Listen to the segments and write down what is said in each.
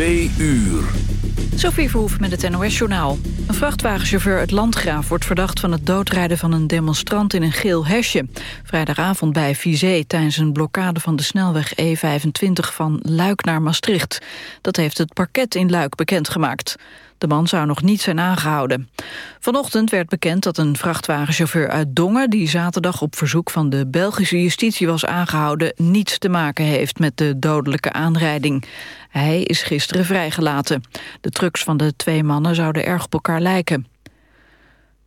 Twee uur. Sophie Verhoef met het NOS-journaal. Een vrachtwagenchauffeur uit Landgraaf wordt verdacht van het doodrijden van een demonstrant in een geel hesje. Vrijdagavond bij Vizé tijdens een blokkade van de snelweg E25 van Luik naar Maastricht. Dat heeft het parket in Luik bekendgemaakt. De man zou nog niet zijn aangehouden. Vanochtend werd bekend dat een vrachtwagenchauffeur uit Dongen... die zaterdag op verzoek van de Belgische justitie was aangehouden... niets te maken heeft met de dodelijke aanrijding. Hij is gisteren vrijgelaten. De trucks van de twee mannen zouden erg op elkaar lijken.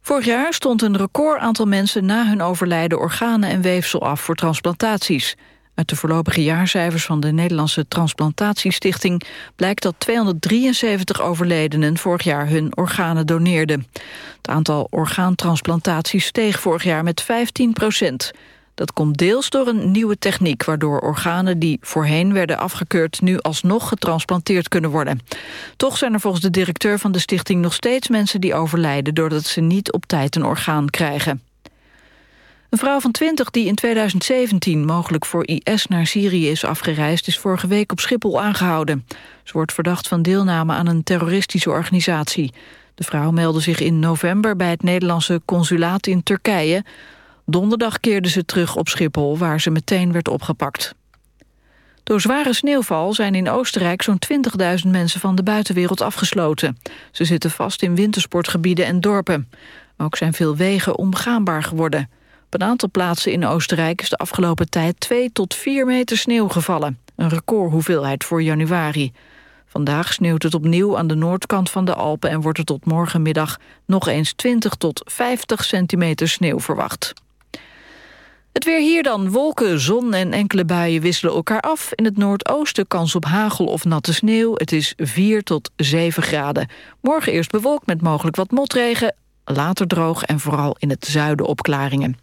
Vorig jaar stond een record aantal mensen na hun overlijden organen en weefsel af voor transplantaties. Uit de voorlopige jaarcijfers van de Nederlandse Transplantatiestichting blijkt dat 273 overledenen vorig jaar hun organen doneerden. Het aantal orgaantransplantaties steeg vorig jaar met 15 procent. Dat komt deels door een nieuwe techniek... waardoor organen die voorheen werden afgekeurd... nu alsnog getransplanteerd kunnen worden. Toch zijn er volgens de directeur van de stichting nog steeds mensen die overlijden... doordat ze niet op tijd een orgaan krijgen. Een vrouw van 20 die in 2017 mogelijk voor IS naar Syrië is afgereisd... is vorige week op Schiphol aangehouden. Ze wordt verdacht van deelname aan een terroristische organisatie. De vrouw meldde zich in november bij het Nederlandse consulaat in Turkije. Donderdag keerde ze terug op Schiphol, waar ze meteen werd opgepakt. Door zware sneeuwval zijn in Oostenrijk zo'n 20.000 mensen van de buitenwereld afgesloten. Ze zitten vast in wintersportgebieden en dorpen. Ook zijn veel wegen onbegaanbaar geworden. Op een aantal plaatsen in Oostenrijk is de afgelopen tijd 2 tot 4 meter sneeuw gevallen. Een recordhoeveelheid voor januari. Vandaag sneeuwt het opnieuw aan de noordkant van de Alpen... en wordt er tot morgenmiddag nog eens 20 tot 50 centimeter sneeuw verwacht. Het weer hier dan. Wolken, zon en enkele buien wisselen elkaar af. In het noordoosten kans op hagel of natte sneeuw. Het is 4 tot 7 graden. Morgen eerst bewolkt met mogelijk wat motregen. Later droog en vooral in het zuiden opklaringen.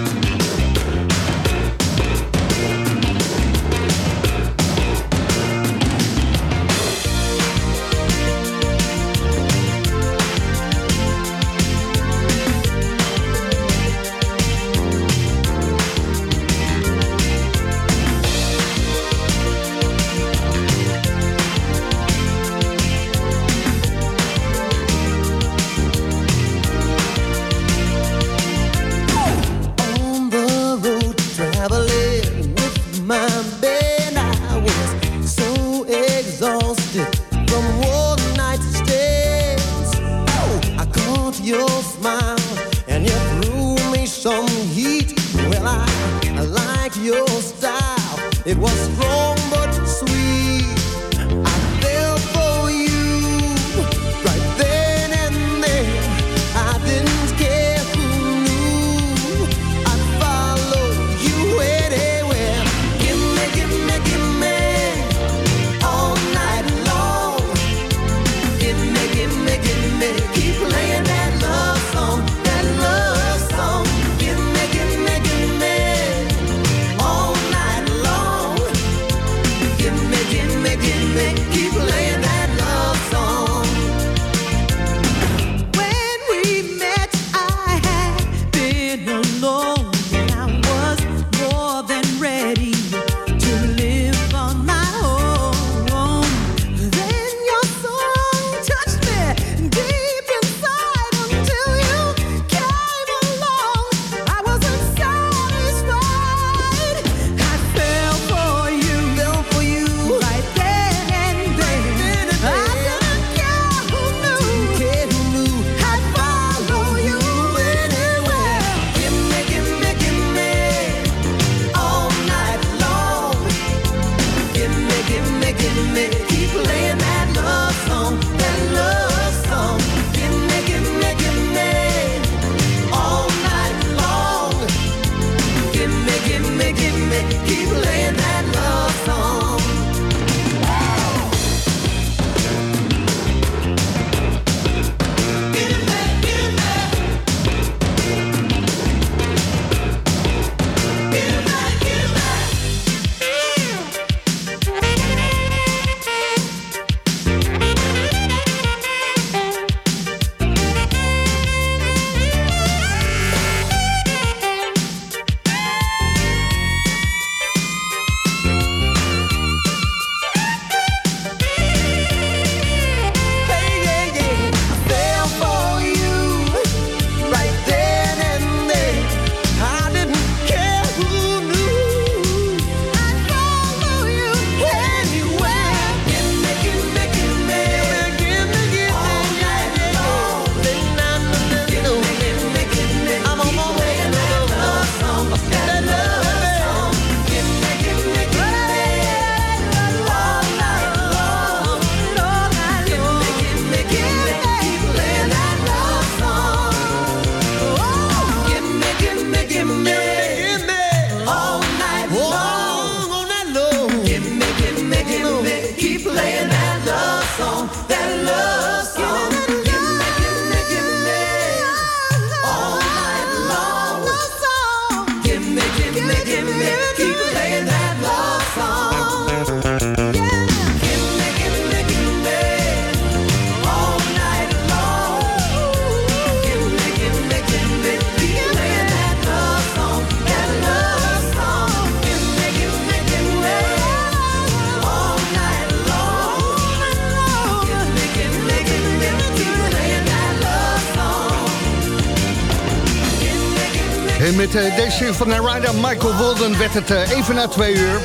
Van Narada Michael Walden werd het eh, even na twee uur.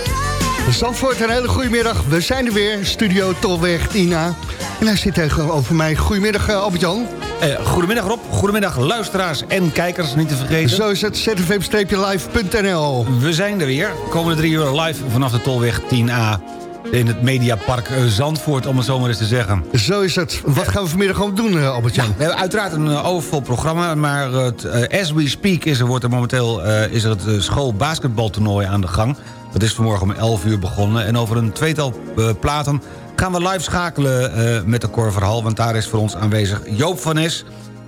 Zandvoort, een hele goede middag. We zijn er weer, studio Tolweg Tina. En hij zit tegenover mij. Goedemiddag eh, Albert-Jan. Eh, goedemiddag Rob, goedemiddag luisteraars en kijkers, niet te vergeten. Zo is het, zfm-live.nl. We zijn er weer, komende drie uur live vanaf de Tolweg 10A... in het Mediapark eh, Zandvoort, om het zo maar eens te zeggen. Zo is het. Wat gaan we vanmiddag gewoon doen, eh, Albert-Jan? We hebben uiteraard een eh, overvol programma... maar het, as we speak is er, wordt er momenteel is er het schoolbasketbaltoernooi aan de gang. Dat is vanmorgen om 11 uur begonnen. En over een tweetal platen gaan we live schakelen met de Korverhal... want daar is voor ons aanwezig Joop van Nes...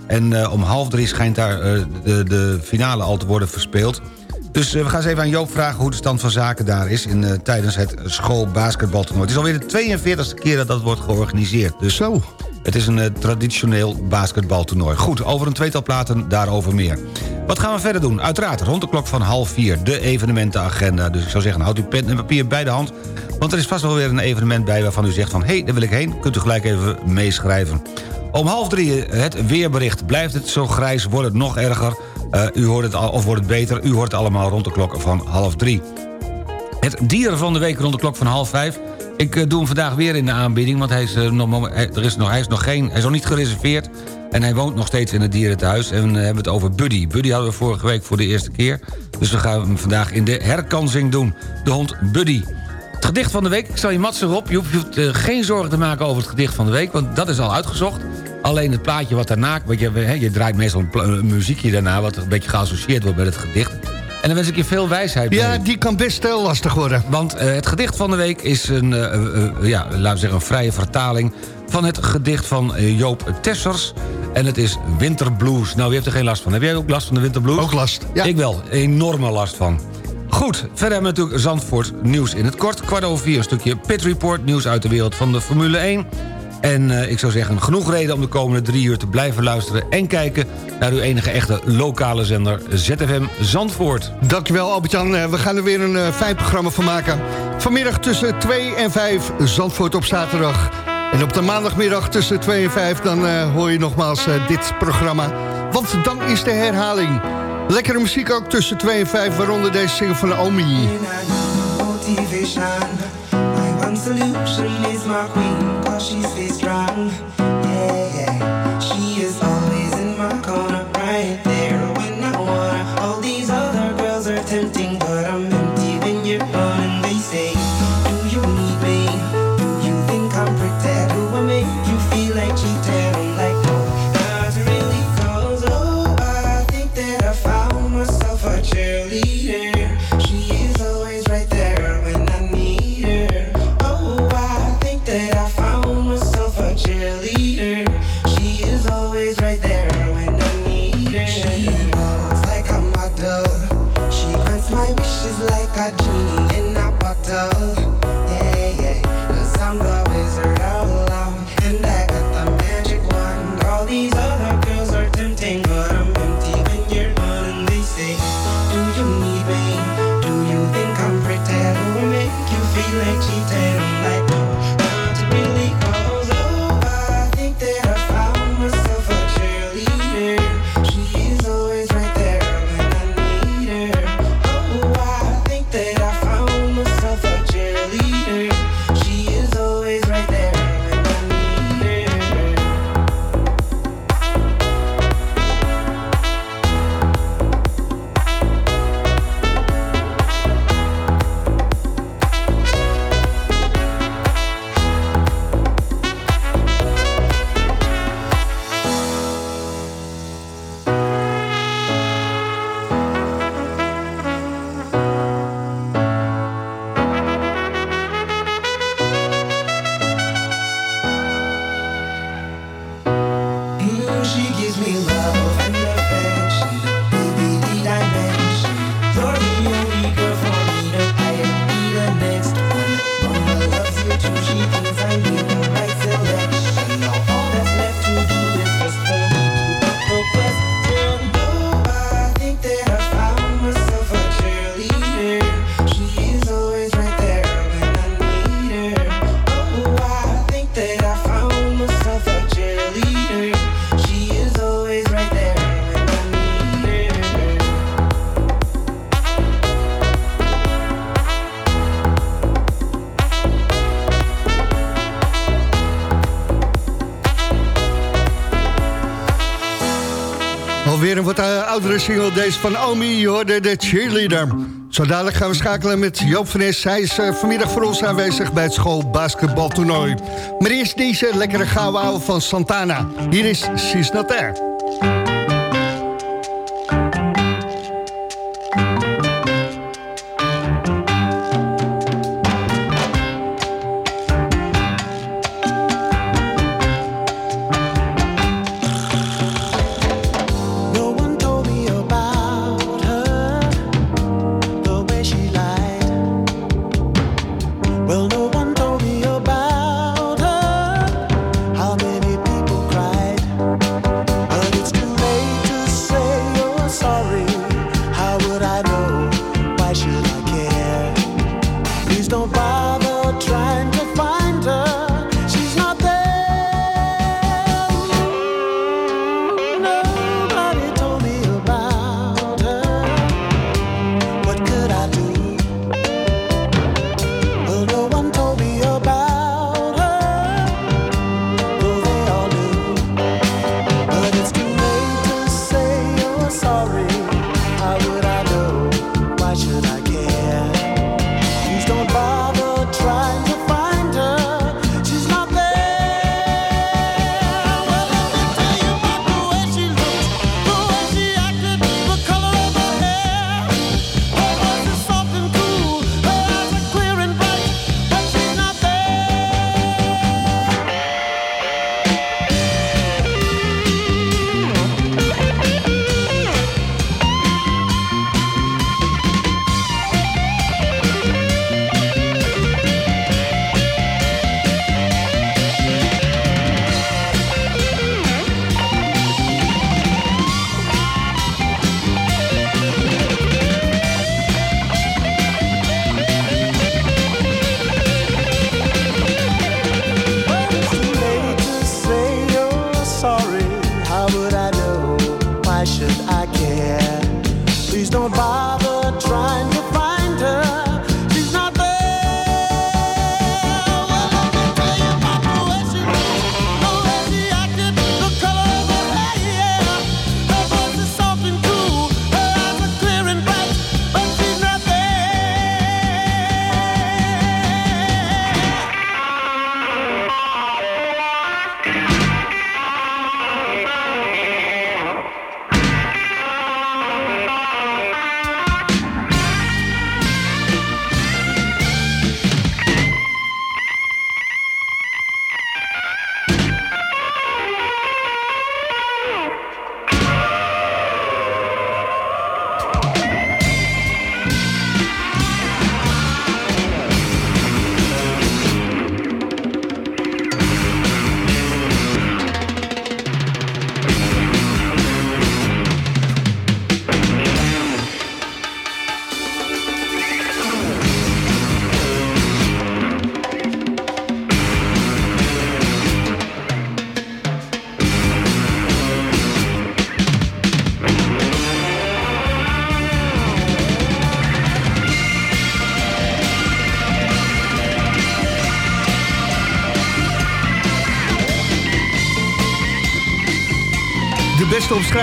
En om half drie schijnt daar de, de finale al te worden verspeeld. Dus eh, we gaan eens even aan Joop vragen hoe de stand van zaken daar is... In, eh, tijdens het schoolbasketbaltoernooi. Het is alweer de 42e keer dat dat wordt georganiseerd. Dus Zo. het is een eh, traditioneel basketbaltoernooi. Goed, over een tweetal platen daarover meer. Wat gaan we verder doen? Uiteraard rond de klok van half vier de evenementenagenda. Dus ik zou zeggen, houd uw pen en papier bij de hand... want er is vast wel weer een evenement bij waarvan u zegt van... hé, hey, daar wil ik heen, kunt u gelijk even meeschrijven. Om half drie het weerbericht. Blijft het zo grijs, wordt het nog erger... Eh, u hoort het al, of wordt het beter, u hoort het allemaal rond de klok van half drie. Het dier van de week rond de klok van half vijf. Ik eh, doe hem vandaag weer in de aanbieding, want hij is, eh, nog, er is nog, hij is nog geen, hij is nog niet gereserveerd. En hij woont nog steeds in het dierenthuis. En we hebben het over Buddy. Buddy hadden we vorige week voor de eerste keer. Dus we gaan hem vandaag in de herkansing doen. De hond Buddy. Het gedicht van de week, ik stel je mats erop. Je hoeft, je hoeft, geen zorgen te maken over het gedicht van de week... want dat is al uitgezocht. Alleen het plaatje wat daarna... Want je, je draait meestal een, muziekje daarna... wat een beetje geassocieerd wordt met het gedicht. En dan wens ik je veel wijsheid mee. Ja, die kan best heel lastig worden. Want eh, het gedicht van de week is een, eh, eh, ja, laten we zeggen een vrije vertaling... van het gedicht van Joop Tessers. En het is Winterblues. Nou, wie heeft er geen last van? Heb jij ook last van de Winterblues? Ook last, ja. Ik wel, enorme last van. Goed, verder hebben we natuurlijk Zandvoort nieuws in het kort. Kwart over vier een stukje Pit Report, nieuws uit de wereld van de Formule 1. En eh, ik zou zeggen, genoeg reden om de komende drie uur te blijven luisteren... en kijken naar uw enige echte lokale zender ZFM Zandvoort. Dankjewel Albert-Jan. Eh, We gaan er weer een eh, fijn programma van maken. Vanmiddag tussen 2 en 5 Zandvoort op zaterdag. En op de maandagmiddag tussen 2 en 5 dan eh, hoor je nogmaals dit programma. Want dan is de herhaling. Lekkere muziek ook tussen 2 en 5, waaronder deze single van Omi. motivation. My one solution is my queen, She stays strong. Single, deze van Omi, je hoorde de cheerleader. Zo dadelijk gaan we schakelen met Joop van. Hij is eh, vanmiddag voor ons aanwezig bij het schoolbasketbaltoernooi. Maar eerst deze lekkere gouden van Santana. Hier is She's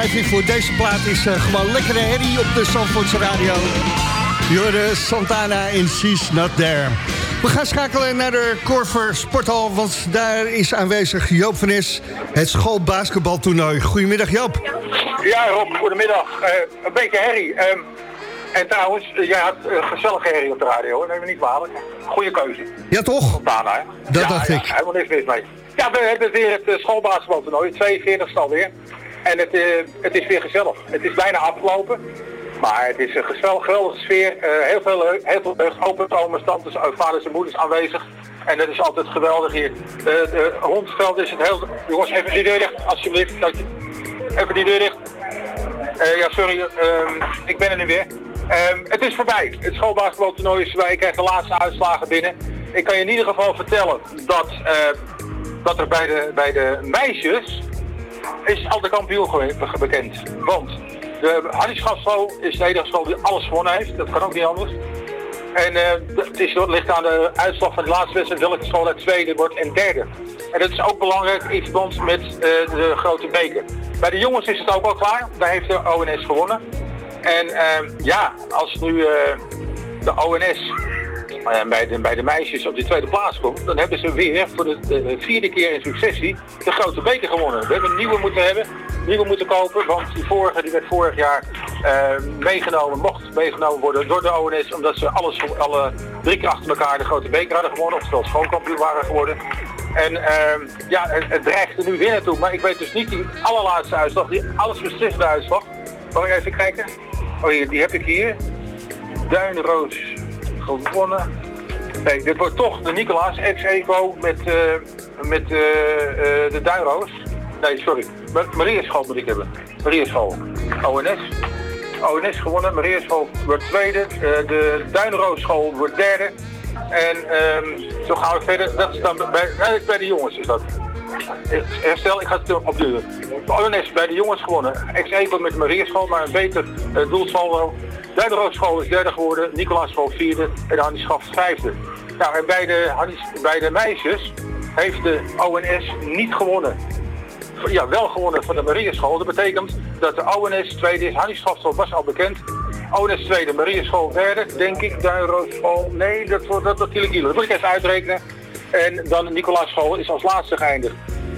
omschrijving voor deze plaat is eh, gewoon lekkere herrie op de Zandvoortse radio. Jorde Santana in She's Not There. We gaan schakelen naar de Corver Sporthal, want daar is aanwezig Joop van Is, het schoolbasketbaltoernooi. Goedemiddag Joop. Ja, Rob, goedemiddag. Eh, een beetje herrie. Ehm, en trouwens, eh, jij had uh, gezellige herrie op de radio, neem me niet kwalijk. Goeie keuze. Ja toch? Santana, hè? Dat ja, dacht ja, ik. helemaal niks mis mee. Ja, we hebben weer het schoolbasketbaltoernooi, het 42 alweer. En het, eh, het is weer gezellig. Het is bijna afgelopen. Maar het is een geweldige, sfeer. Eh, heel veel heel veel. Open tantes, eh, vaders en moeders aanwezig. En dat is altijd geweldig hier. Het veld is het heel... Jongens, even die deur dicht, alsjeblieft. Even die deur dicht. Ja, sorry. ehm, ik ben er nu weer. Ehm, het is voorbij. Het schoolbasketbaltoernooi is voorbij. Ik krijg de laatste uitslagen binnen. Ik kan je in ieder geval vertellen dat, dat er bij de, bij de meisjes is al de kampioen bekend. Want de Hannie Schafschool is de enige school die alles gewonnen heeft. Dat kan ook niet anders. En eh, het is, het ligt aan de uitslag van de laatste wedstrijd welke school het tweede wordt en derde. En dat is ook belangrijk in verband met eh, de grote beker. Bij de jongens is het ook al klaar. Daar heeft de ONS gewonnen. En eh, ja, als nu de ONS eh, bij, de, bij de meisjes op die tweede plaats komt, dan hebben ze weer voor de, de vierde keer in successie de grote beker gewonnen. We hebben een nieuwe moeten hebben, nieuwe moeten kopen, want die vorige die werd vorig jaar eh, meegenomen, mocht meegenomen worden door de ONS, omdat ze alles, alle drie keer achter elkaar de grote beker hadden gewonnen, oftewel schoolkampioen waren geworden. En ehm, ja, het, het dreigt er nu weer naartoe, maar ik weet dus niet die allerlaatste uitslag, die alles beslissende uitslag. Mag ik even kijken? Oh, hier, die heb ik hier. Duinroos gewonnen. Nee, dit wordt toch de Nicolaas ex-eco met, eh, met eh, eh, de Duinroos. Nee, sorry. Ma- Mariaschool moet ik hebben. Mariaschool. ONS. ONS gewonnen. Mariaschool wordt tweede. De Duinroosschool wordt derde. En ehm zo gaan we verder. Dat is dan bij, bij de jongens is dat. Herstel, ik ga het op duur. ONS bij de jongens gewonnen. Ex-eco met Mariaschool, maar een beter uh, doelsaldo. Duinroosschool is derde geworden. Nicolaaschool vierde. En Hannie Schaft vijfde. Nou, en bij de, bij de meisjes heeft de ONS niet gewonnen. Ja, wel gewonnen van de Mariaschool. Dat betekent dat de ONS tweede is. Hannie Schafschool was al bekend. ONS tweede, Mariaschool derde, denk ik. Duinroosschool, nee, dat wordt dat natuurlijk Dat moet ik even uitrekenen. En dan Nicolaaschool is als laatste geëindigd.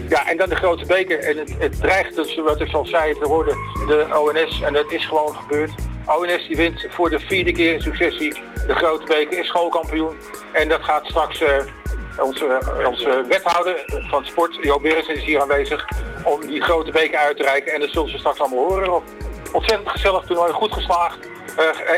Ja, en dan de grote beker. En het, het dreigt dus, wat ik al zei, te worden de ONS. En dat is gewoon gebeurd. ONS die wint voor de vierde keer in successie de grote beker, is schoolkampioen. En dat gaat straks eh, onze, onze wethouder van sport, Joop Beres, is hier aanwezig om die grote beker uit te reiken. En dat zullen ze straks allemaal horen. Rob. Ontzettend gezellig toernooi, goed geslaagd.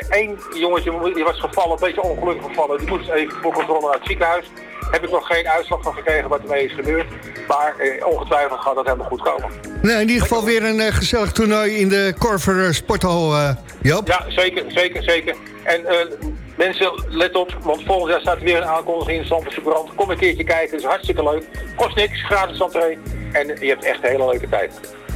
Eén jongetje die was gevallen, een beetje ongelukkig gevallen. Die moest even voor controle naar het ziekenhuis. Heb ik nog geen uitslag van gekregen wat ermee is gebeurd. Maar eh, ongetwijfeld gaat dat helemaal goed komen. Nou, in ieder geval weer een eh, gezellig toernooi in de Corver eh, Sporthal, eh, Joop. Ja, zeker, zeker, zeker. En mensen, let op, want volgend jaar staat er weer een aankondiging in Stamperse brand. Kom een keertje kijken, het is hartstikke leuk. Kost niks, gratis entree. En je hebt echt een hele leuke tijd.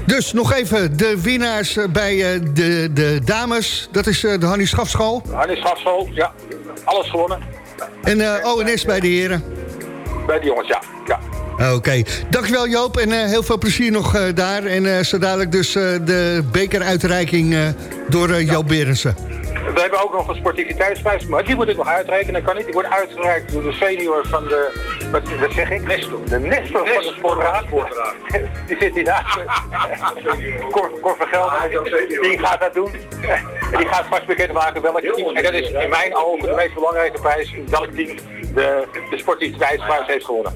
Dus nog even de winnaars bij de, de dames. Dat is de Hannie Schafschool. Hannes Schafschool, ja, alles gewonnen. En ONS bij de heren. Bij de jongens, ja. ja. Oké, dankjewel Joop en eh, heel veel plezier nog eh, daar. En eh, zo dadelijk dus eh, de bekeruitreiking eh, door eh, Joop Berensen. We hebben ook nog een sportiviteitsprijs, maar die moet ik nog uitrekenen. Dat kan niet. Die wordt uitgereikt door de senior van de, wat, wat zeg ik? Nestor. De Nestor van de sportraad. Die zit hier naast me. Cor, Cor van Gelder, die gaat dat doen. En die gaat vast bekendmaken welk team. En dat is in mijn ogen de meest belangrijke prijs. Welk team de, de sportiviteitsprijs heeft gewonnen.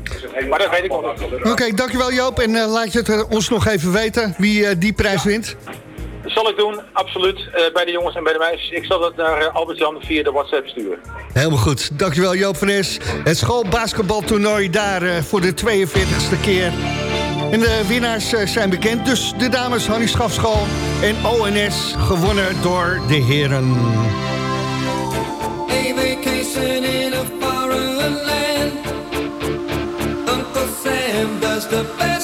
Maar dat weet ik nog niet. Oké, dankjewel Joop en eh, laat je het eh, ons nog even weten wie eh, die prijs wint. Dat zal ik doen, absoluut. eh, bij de jongens en bij de meisjes. Ik zal dat naar Albert-Jan via de WhatsApp sturen. Helemaal goed, dankjewel Joop van Es. Het schoolbasketbaltoernooi daar voor de 42e keer. En de winnaars zijn bekend, dus de dames Hannie Schafschool en ONS gewonnen door de heren. A vacation in a Does the best.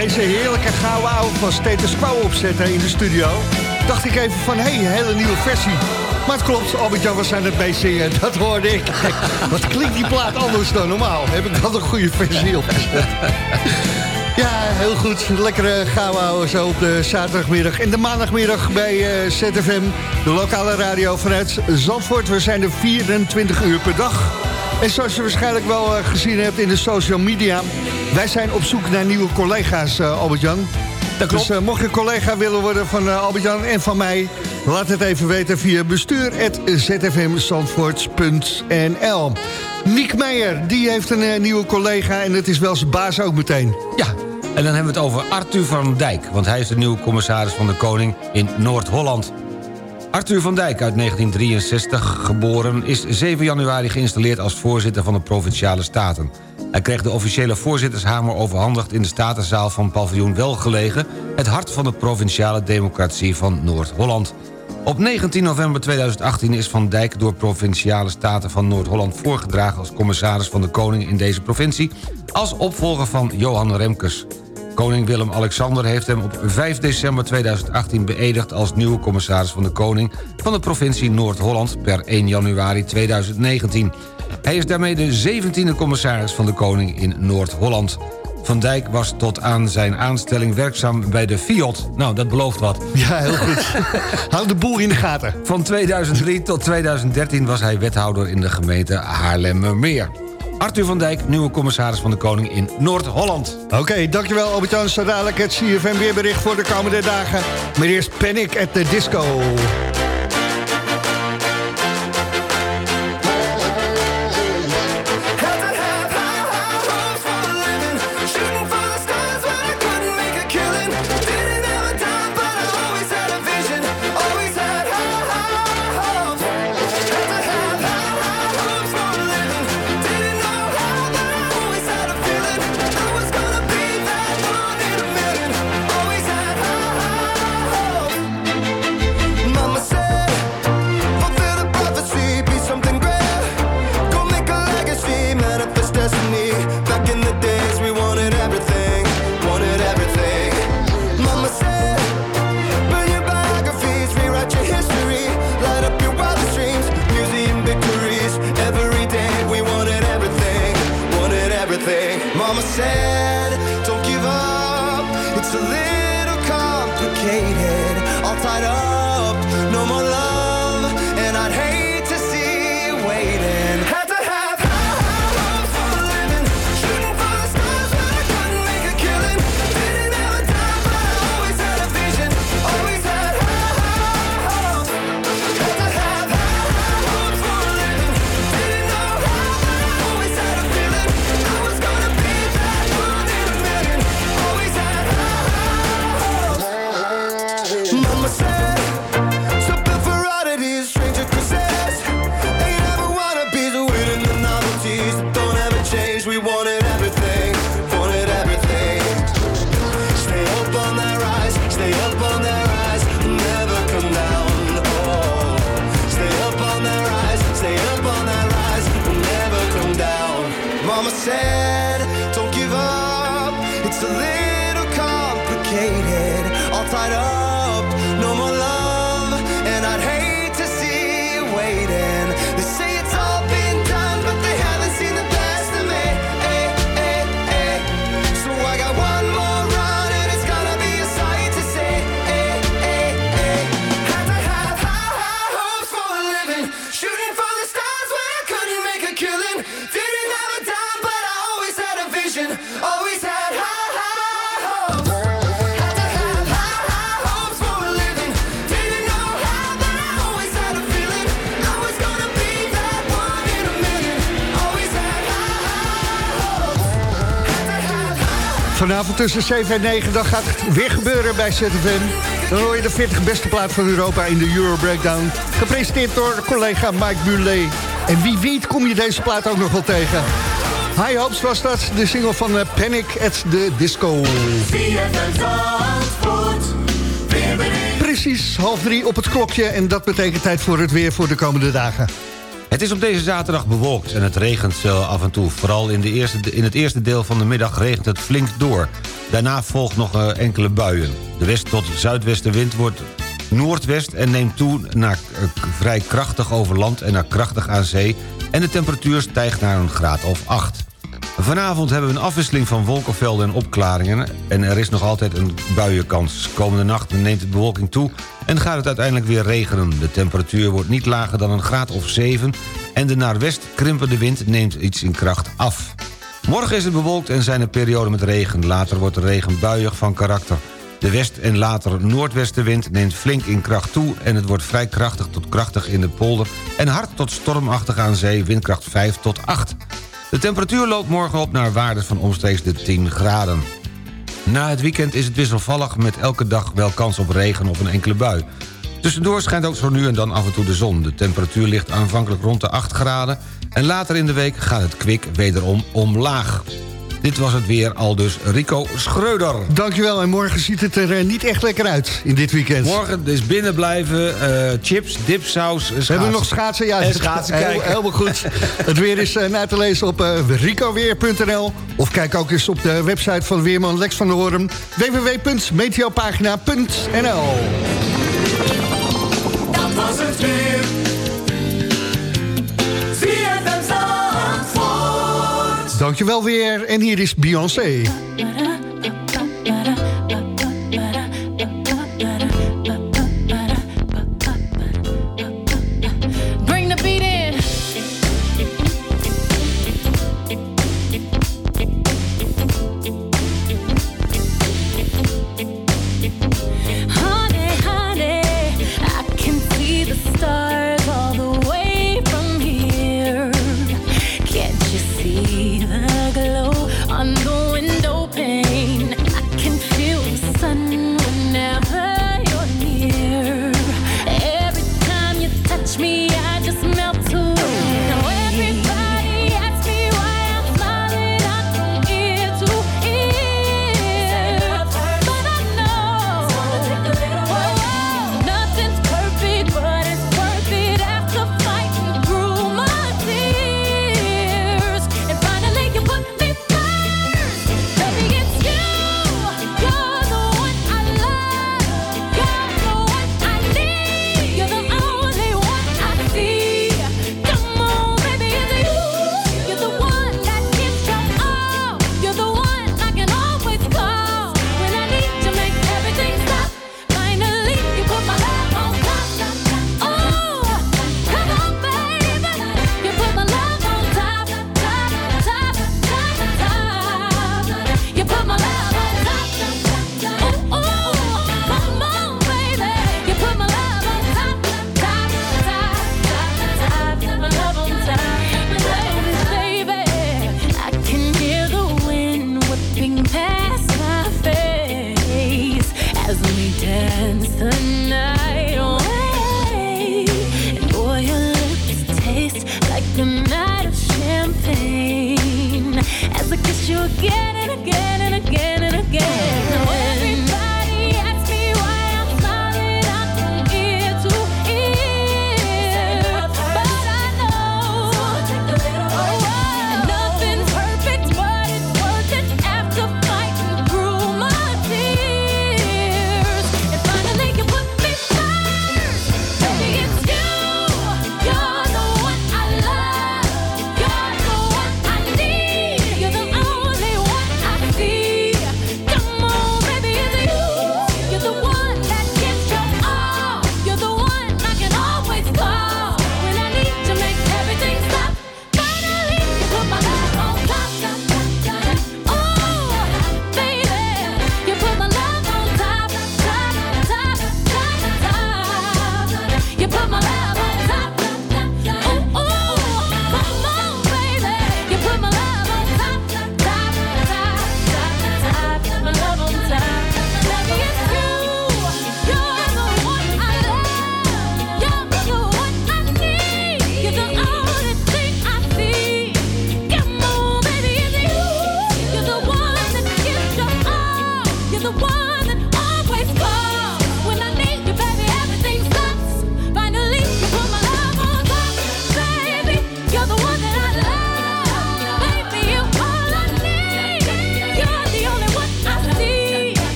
Deze heerlijke gouden oude van Status Quo opzette in de studio... dacht ik even van, hé, hey, hele nieuwe versie. Maar het klopt, Albert-Jan was aan het meezingen, dat hoorde ik. Wat klinkt die plaat anders dan normaal? Heb ik al een goede versie opgezet. Ja, heel goed. Lekkere gouden zo op de zaterdagmiddag. En de maandagmiddag bij eh, ZFM, de lokale radio vanuit Zandvoort. We zijn er 24 uur per dag. En zoals je waarschijnlijk wel eh, gezien hebt in de social media... wij zijn op zoek naar nieuwe collega's, eh, Albert-Jan. Dus eh, mocht je collega willen worden van eh, Albert-Jan en van mij... laat het even weten via bestuur.zfmzandvoort.nl Niek Meijer, die heeft een nieuwe collega... en het is wel zijn baas ook meteen. Ja, en dan hebben we het over Arthur van Dijk... want hij is de nieuwe commissaris van de Koning in Noord-Holland. Arthur van Dijk, uit 1963 geboren... is 7 januari geïnstalleerd als voorzitter van de Provinciale Staten. Hij kreeg de officiële voorzittershamer overhandigd... in de Statenzaal van paviljoen Welgelegen... het hart van de provinciale democratie van Noord-Holland. Op 19 november 2018 is Van Dijk door Provinciale Staten van Noord-Holland... voorgedragen als commissaris van de Koning in deze provincie... als opvolger van Johan Remkes. Koning Willem-Alexander heeft hem op 5 december 2018 beëdigd... als nieuwe commissaris van de Koning van de provincie Noord-Holland... per 1 januari 2019. Hij is daarmee de 17e commissaris van de Koning in Noord-Holland. Van Dijk was tot aan zijn aanstelling werkzaam bij de Fiat. Nou, dat belooft wat. Ja, heel goed. Houd de boel in de gaten. Van 2003 tot 2013 was hij wethouder in de gemeente Haarlemmermeer. Arthur van Dijk, nieuwe commissaris van de Koning in Noord-Holland. Oké, dankjewel Albert-Jan. Zo dadelijk het CFM weerbericht voor de komende dagen. Maar eerst Panic at the Disco. Vanavond tussen 7 en 9, dan gaat weer gebeuren bij ZFM. Dan hoor je de 40 beste plaat van Europa in de Euro Breakdown. Gepresenteerd door collega Mike Bulet. En wie weet kom je deze plaat ook nog wel tegen. High Hopes was dat, de single van eh, Panic at the Disco. Precies, half drie op het klokje. En dat betekent tijd voor het weer voor de komende dagen. Het is op deze zaterdag bewolkt en het regent af en toe. Vooral in, de eerste, in het eerste deel van de middag regent het flink door. Daarna volgt nog eh, enkele buien. De west- tot zuidwestenwind wordt noordwest en neemt toe naar eh, vrij krachtig over land en naar krachtig aan zee... en de temperatuur stijgt naar een graad of 8. Vanavond hebben we een afwisseling van wolkenvelden en opklaringen... en er is nog altijd een buienkans. Komende nacht neemt de bewolking toe en gaat het uiteindelijk weer regenen. De temperatuur wordt niet lager dan een graad of 7... en de naar west krimpende wind neemt iets in kracht af. Morgen is het bewolkt en zijn er perioden met regen. Later wordt de regen buiig van karakter. De west- en later noordwestenwind neemt flink in kracht toe... en het wordt vrij krachtig tot krachtig in de polder... en hard tot stormachtig aan zee, windkracht 5 tot 8. De temperatuur loopt morgen op naar waardes van omstreeks de 10 graden. Na het weekend is het wisselvallig met elke dag wel kans op regen of een enkele bui. Tussendoor schijnt ook zo nu en dan af en toe de zon. De temperatuur ligt aanvankelijk rond de 8 graden... en later in de week gaat het kwik wederom omlaag. Dit was het weer al dus Rico Schreuder. Dankjewel, en morgen ziet het er eh, niet echt lekker uit in dit weekend. Morgen is binnen blijven, eh, chips, dipsaus, schaatsen. We hebben nog schaatsen, ja. En schaatsen Heel- kijken. Helemaal goed. het weer is eh, na te lezen op ricoweer.nl. Of kijk ook eens op de website van Weerman Lex van der Hoorn. www.meteopagina.nl Dat was het weer. Dankjewel weer. En hier is Beyoncé.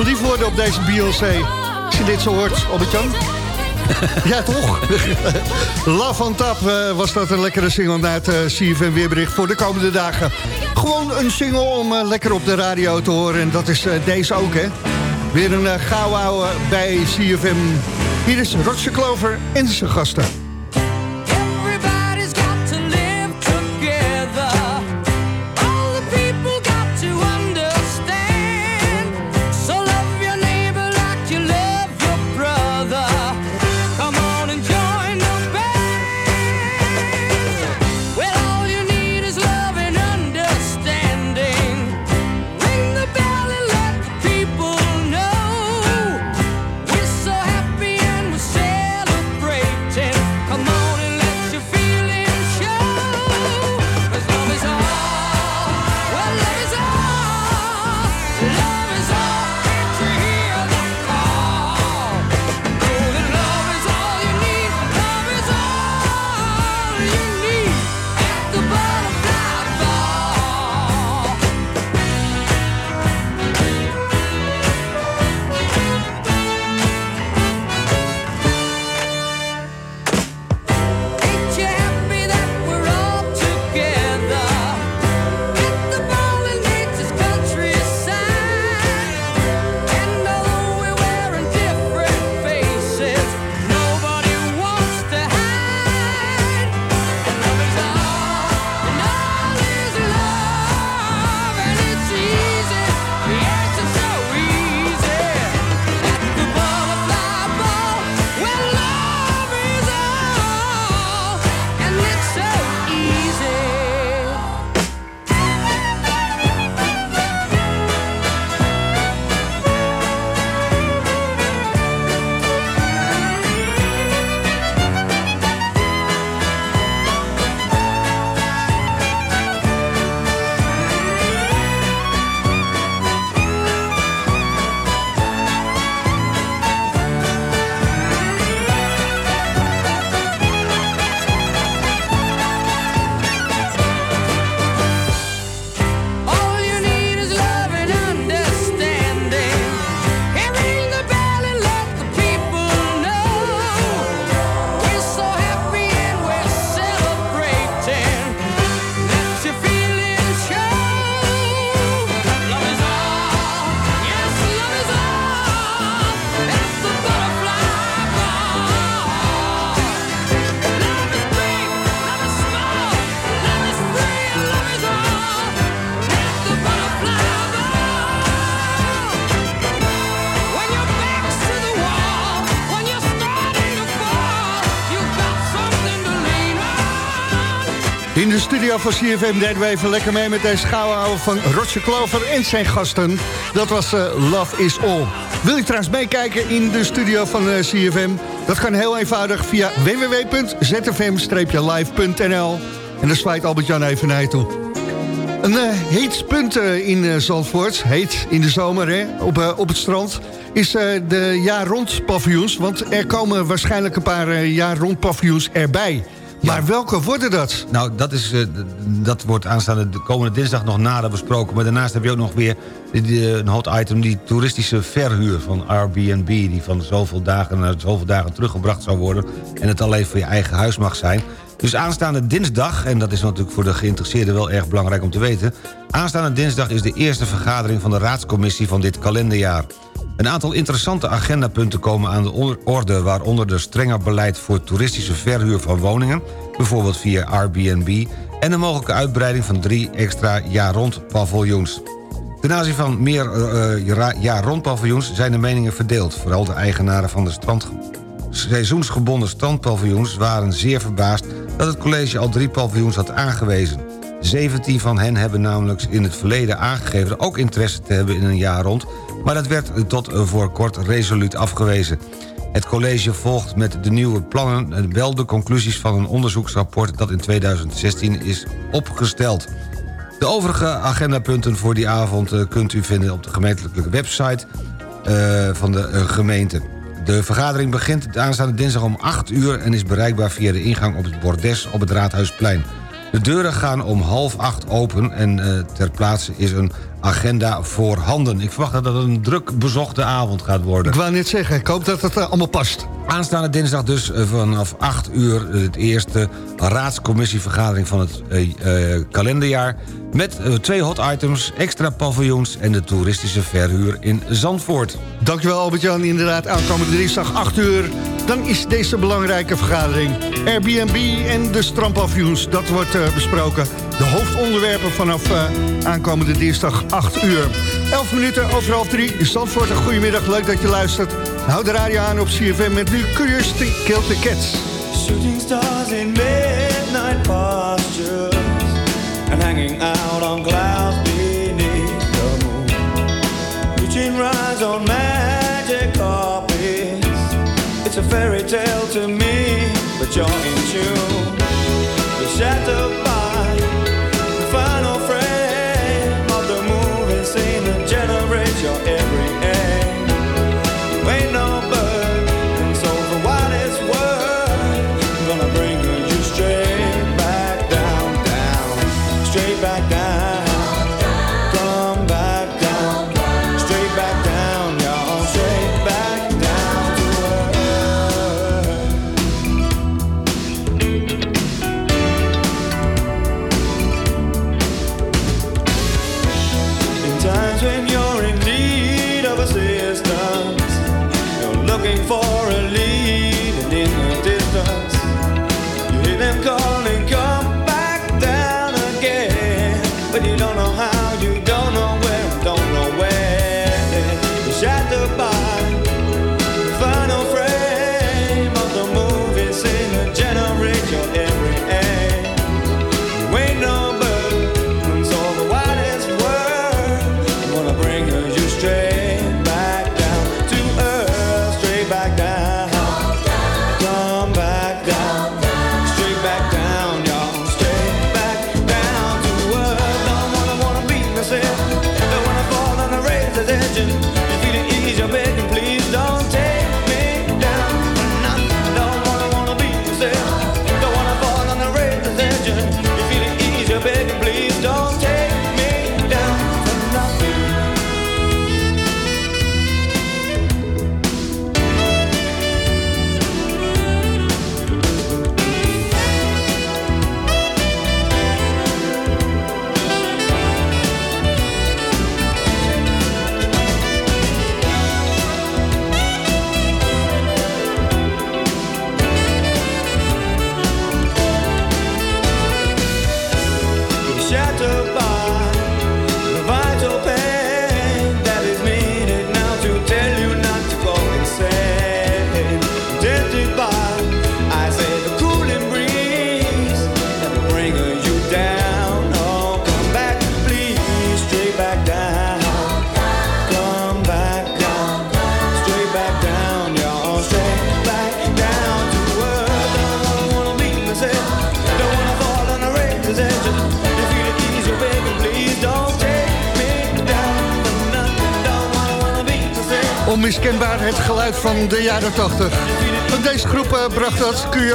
Verliefd worden op deze Beyoncé. Als je dit zo hoort, Albert-Jan. Ja, toch? Love on Tap eh, was dat een lekkere single na het eh, CFM weerbericht voor de komende dagen. Gewoon een single om eh, lekker op de radio te horen. En dat is deze ook, hè? Weer een uh, gauw bij CFM. Hier is Roger Clover en zijn gasten. Studio van CFM deden even lekker mee met deze gouden van Roger Clover en zijn gasten. Dat was eh, Love is All. Wil je trouwens meekijken in de studio van eh, CFM? Dat kan heel eenvoudig via www.zfm-live.nl En dan zwaait Albert-Jan even naar je toe. Een eh, heet punt in eh, Zandvoort, heet in de zomer hè, op, op het strand... is de jaar-rond paviljoens. Want er komen waarschijnlijk een paar jaar-rond paviljoens erbij. Maar welke worden dat? Nou, dat, is, eh, dat wordt aanstaande de komende dinsdag nog nader besproken. Maar daarnaast heb je ook nog weer een hot item... die toeristische verhuur van Airbnb... die van zoveel dagen naar zoveel dagen teruggebracht zou worden... en het alleen voor je eigen huis mag zijn. Dus aanstaande dinsdag, en dat is natuurlijk voor de geïnteresseerden... wel erg belangrijk om te weten... aanstaande dinsdag is de eerste vergadering van de raadscommissie van dit kalenderjaar. Een aantal interessante agendapunten komen aan de orde... waaronder de strenger beleid voor toeristische verhuur van woningen... bijvoorbeeld via Airbnb... en een mogelijke uitbreiding van drie extra jaar-rond paviljoens. Ten aanzien van meer eh, eh, jaar-rond paviljoens zijn de meningen verdeeld. Vooral de eigenaren van de strand... seizoensgebonden strandpaviljoens waren zeer verbaasd... dat het college al drie paviljoens had aangewezen. 17 van hen hebben namelijk in het verleden aangegeven... ook interesse te hebben in een jaar rond... maar dat werd tot voor kort resoluut afgewezen. Het college volgt met de nieuwe plannen wel de conclusies van een onderzoeksrapport... dat in 2016 is opgesteld. De overige agendapunten voor die avond eh, kunt u vinden op de gemeentelijke website eh, van de eh, gemeente. De vergadering begint aanstaande dinsdag om 8 uur... en is bereikbaar via de ingang op het bordes op het Raadhuisplein. De deuren gaan om half acht open en eh, ter plaatse is een agenda voorhanden. Ik verwacht dat het een druk bezochte avond gaat worden. Ik wou net zeggen, ik hoop dat het eh, allemaal past. Aanstaande dinsdag dus eh, vanaf 8 uur het eerste raadscommissievergadering van het kalenderjaar... met twee hot items, extra paviljoens en de toeristische verhuur in Zandvoort. Dankjewel Albert-Jan. Inderdaad, aankomende dinsdag 8 uur. Dan is deze belangrijke vergadering. Airbnb en de strandpavioens, dat wordt eh, besproken. De hoofdonderwerpen vanaf eh, aankomende dinsdag 8 uur. 11 minuten over half 3. Zandvoort, een goedemiddag. Leuk dat je luistert. Houd de radio aan op CFM met nu Curiosity Kill the Cats. Shooting stars in midnight postures and hanging out on clouds beneath the moon. Reaching rise on magic fairy tale to me, but you're in tune. You're shattered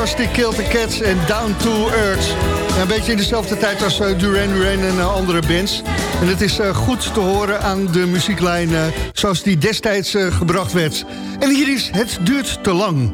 Curiosity Killed the Cats en Down to Earth. Een beetje in dezelfde tijd als eh, Duran Duran en eh, andere bands. En het is eh, goed te horen aan de muzieklijn zoals die destijds gebracht werd. En hier is Het duurt te lang.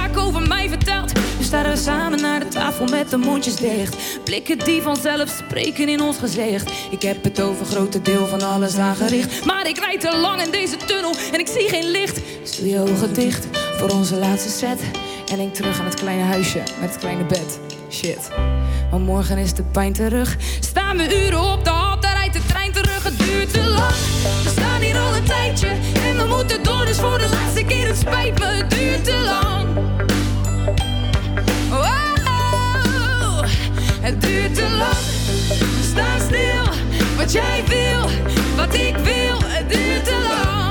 over mij verteld. Nu staan we samen naar de tafel met de mondjes dicht. Blikken die vanzelf spreken in ons gezicht. Ik heb het over grote deel van alles aangericht. Maar ik rijd te lang in deze tunnel en ik zie geen licht. Dus je ogen dicht voor onze laatste set. En denk terug aan het kleine huisje met het kleine bed. Shit. Maar morgen is de pijn terug. Staan we uren op de duurt te lang. We staan hier al een tijdje en we moeten door de voor de laatste keer, het spijt me, het duurt te lang. Oh, het duurt te lang. Sta stil, wat jij wil, wat ik wil, het duurt te lang.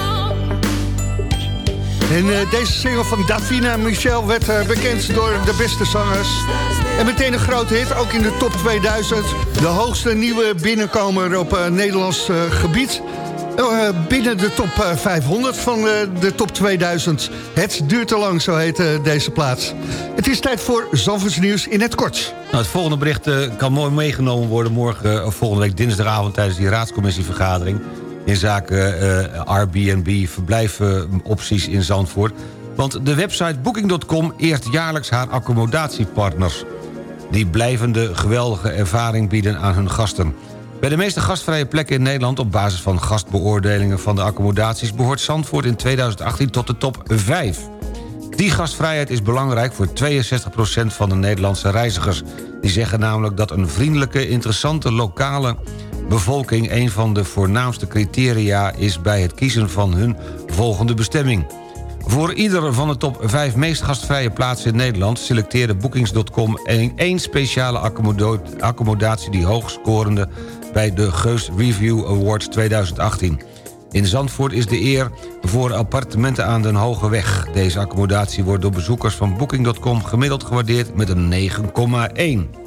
En eh, deze single van Davina Michel werd eh, bekend door de beste zangers. En meteen een grote hit, ook in de top 2000. De hoogste nieuwe binnenkomer op eh, Nederlands gebied. Eh, binnen de top eh, 500 van de top 2000. Het duurt te lang, zo heet deze plaats. Het is tijd voor Zalvers nieuws in het kort. Nou, het volgende bericht kan mooi meegenomen worden morgen... of volgende week dinsdagavond tijdens die raadscommissievergadering... in zaken eh, Airbnb, verblijfopties in Zandvoort. Want de website Booking.com eert jaarlijks haar accommodatiepartners... die blijvende geweldige ervaring bieden aan hun gasten. Bij de meeste gastvrije plekken in Nederland... op basis van gastbeoordelingen van de accommodaties... behoort Zandvoort in 2018 tot de top 5. Die gastvrijheid is belangrijk voor 62% van de Nederlandse reizigers. Die zeggen namelijk dat een vriendelijke, interessante lokale bevolking... een van de voornaamste criteria is bij het kiezen van hun volgende bestemming. Voor ieder van de top 5 meest gastvrije plaatsen in Nederland... selecteerde Bookings.com één speciale accommodatie... die hoog scorende bij de Geus Review Awards 2018. In Zandvoort is de eer voor appartementen aan den Hoge Weg. Deze accommodatie wordt door bezoekers van Booking.com... gemiddeld gewaardeerd met een 9,1.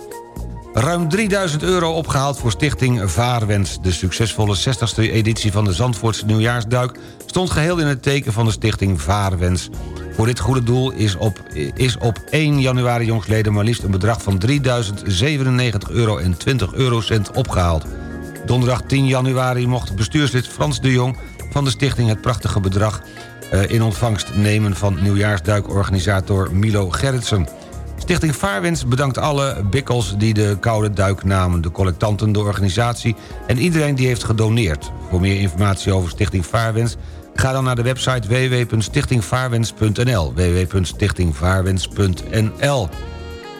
Ruim 3000 euro opgehaald voor stichting Vaarwens. De succesvolle 60ste editie van de Zandvoortse Nieuwjaarsduik... stond geheel in het teken van de stichting Vaarwens. Voor dit goede doel is op, is op 1 januari jongsleden... maar liefst een bedrag van 3097 euro en 20 eurocent opgehaald. Donderdag 10 januari mocht bestuurslid Frans de Jong... van de stichting het prachtige bedrag eh, in ontvangst nemen... van nieuwjaarsduikorganisator Milo Gerritsen. Stichting Vaarwens bedankt alle bikkels die de koude duik namen... de collectanten, de organisatie en iedereen die heeft gedoneerd. Voor meer informatie over Stichting Vaarwens... ga dan naar de website www.stichtingvaarwens.nl www.stichtingvaarwens.nl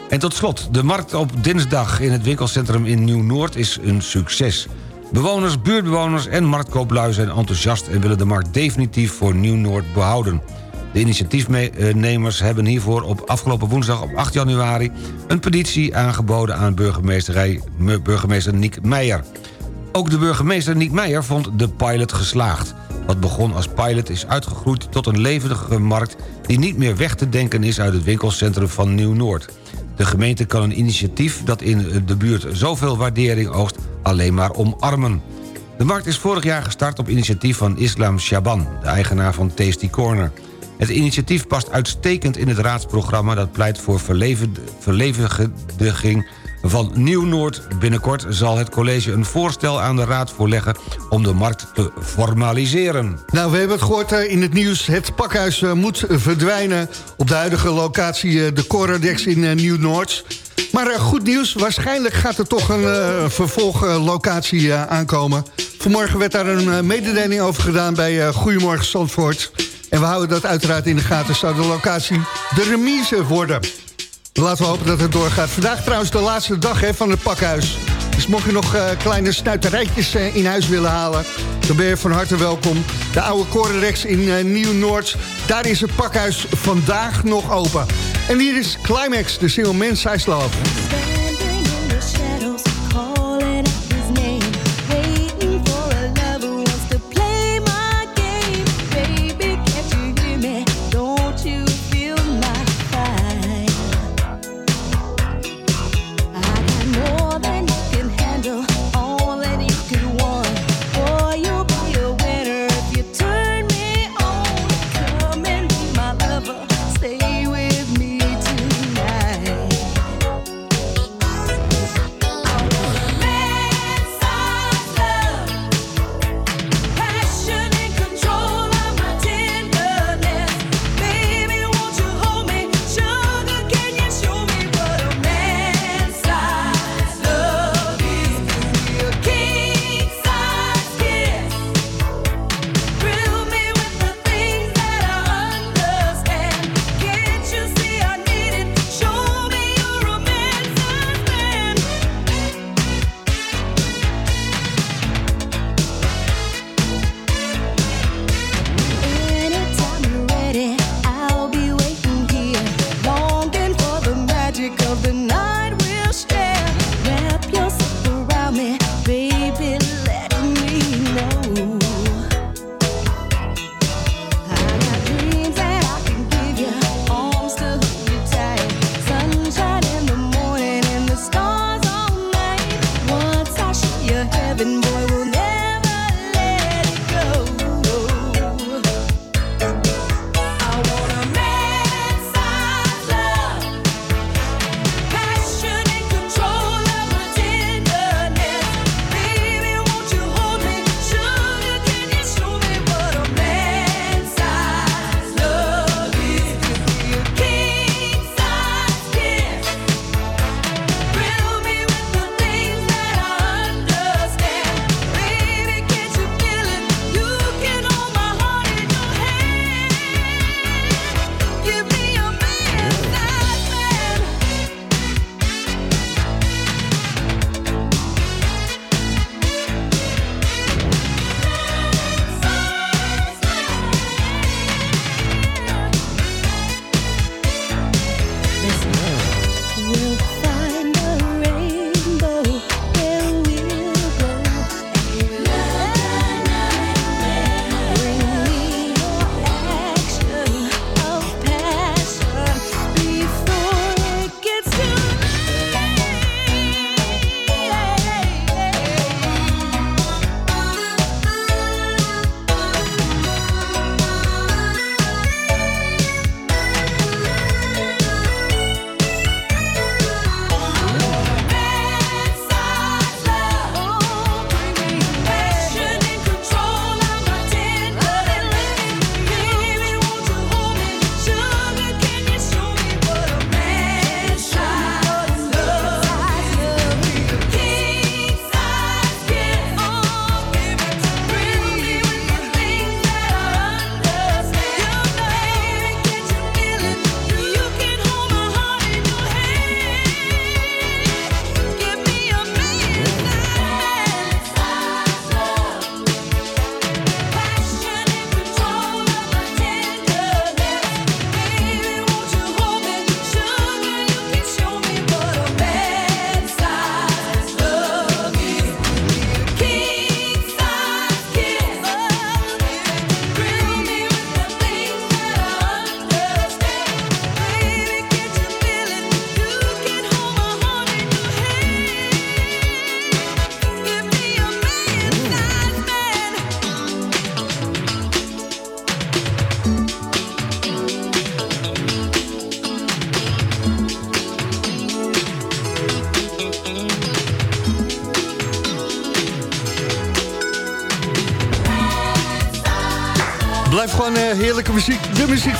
En tot slot, de markt op dinsdag in het winkelcentrum in Nieuw-Noord is een succes. Bewoners, buurtbewoners en marktkooplui zijn enthousiast... en willen de markt definitief voor Nieuw-Noord behouden. De initiatiefnemers hebben hiervoor op afgelopen woensdag op 8 januari... een petitie aangeboden aan burgemeester Niek Meijer. Ook de burgemeester Niek Meijer vond de pilot geslaagd. Wat begon als pilot is uitgegroeid tot een levendige markt... die niet meer weg te denken is uit het winkelcentrum van Nieuw-Noord. De gemeente kan een initiatief dat in de buurt zoveel waardering oogst... alleen maar omarmen. De markt is vorig jaar gestart op initiatief van Islam Shaban... de eigenaar van Tasty Corner. Het initiatief past uitstekend in het raadsprogramma... dat pleit voor verleven- verlevendiging van Nieuw-Noord. Binnenkort zal het college een voorstel aan de raad voorleggen... om de markt te formaliseren. Nou, we hebben het gehoord eh, in het nieuws. Het pakhuis eh, moet verdwijnen op de huidige locatie... eh, de Coradex in Nieuw-Noord. Maar goed nieuws, waarschijnlijk gaat er toch een vervolglocatie aankomen. Vanmorgen werd daar een mededeling over gedaan bij Goedemorgen Zandvoort. En we houden dat uiteraard in de gaten. Zou de locatie de remise worden? Laten we hopen dat het doorgaat. Vandaag trouwens de laatste dag hè, van het pakhuis. Dus mocht je nog eh, kleine snuiterijtjes eh, in huis willen halen... dan ben je van harte welkom. De oude Korenrex in eh, Nieuw-Noord. Daar is het pakhuis vandaag nog open. En hier is Climax, de single Man Size.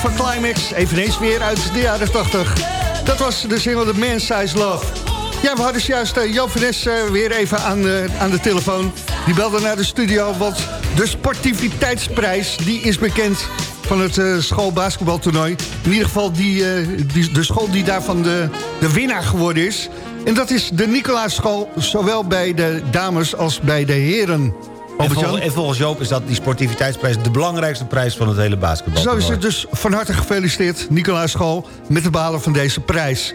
Muziek. De van Climax, eveneens weer uit de jaren 80. Dat was de single The Man's Size Love. Ja, we hadden juist uh, van Nes, eh, weer even aan, eh, aan de telefoon. Die belde naar de studio, want de sportiviteitsprijs... die is bekend van het eh, schoolbasketbaltoernooi. In ieder geval die, eh, die, de school die daarvan de, de winnaar geworden is. En dat is de Nicolaas-school, zowel bij de dames als bij de heren. En, volgens, en volgens Joop is dat die sportiviteitsprijs... de belangrijkste prijs van het hele basketbal. Zo is het dus van harte gefeliciteerd, Nicolaas School... met het behalen van deze prijs.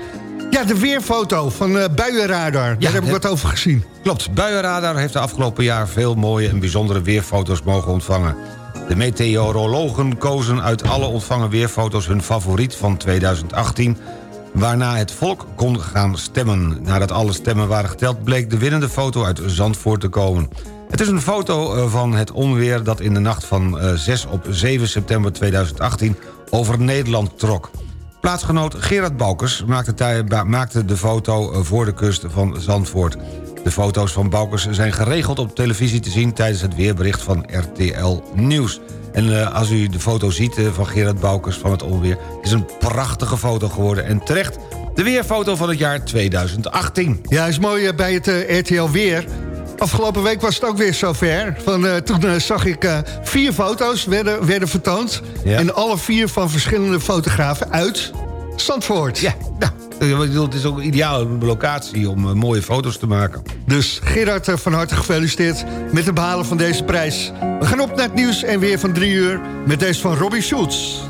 Ja, de weerfoto van eh Buienradar, daar heb ik wat over gezien. Klopt, Buienradar heeft de afgelopen jaar veel mooie en bijzondere weerfoto's mogen ontvangen. De meteorologen kozen uit alle ontvangen weerfoto's hun favoriet van 2018... waarna het volk kon gaan stemmen. Nadat alle stemmen waren geteld bleek de winnende foto uit Zandvoort te komen. Het is een foto eh, van het onweer dat in de nacht van eh, 6 op 7 september 2018 over Nederland trok. Plaatsgenoot Gerard Baukers maakte, de foto eh, voor de kust van Zandvoort. De foto's van Baukers zijn geregeld op televisie te zien... tijdens het weerbericht van RTL Nieuws. En eh, als u de foto ziet eh, van Gerard Baukers van het onweer... is een prachtige foto geworden. En terecht de weerfoto van het jaar 2018. Ja, is mooi eh, bij het eh, RTL Weer. Afgelopen week was het ook weer zover. Van, eh, toen eh, zag ik eh, vier foto's werden, werden vertoond. Ja. En alle vier van verschillende fotografen uit Zandvoort. Ja, nou, het is ook een ideale locatie om mooie foto's te maken. Dus Gerard, van harte gefeliciteerd met het behalen van deze prijs. We gaan op naar het nieuws en weer van drie uur met deze van Robbie Schultz.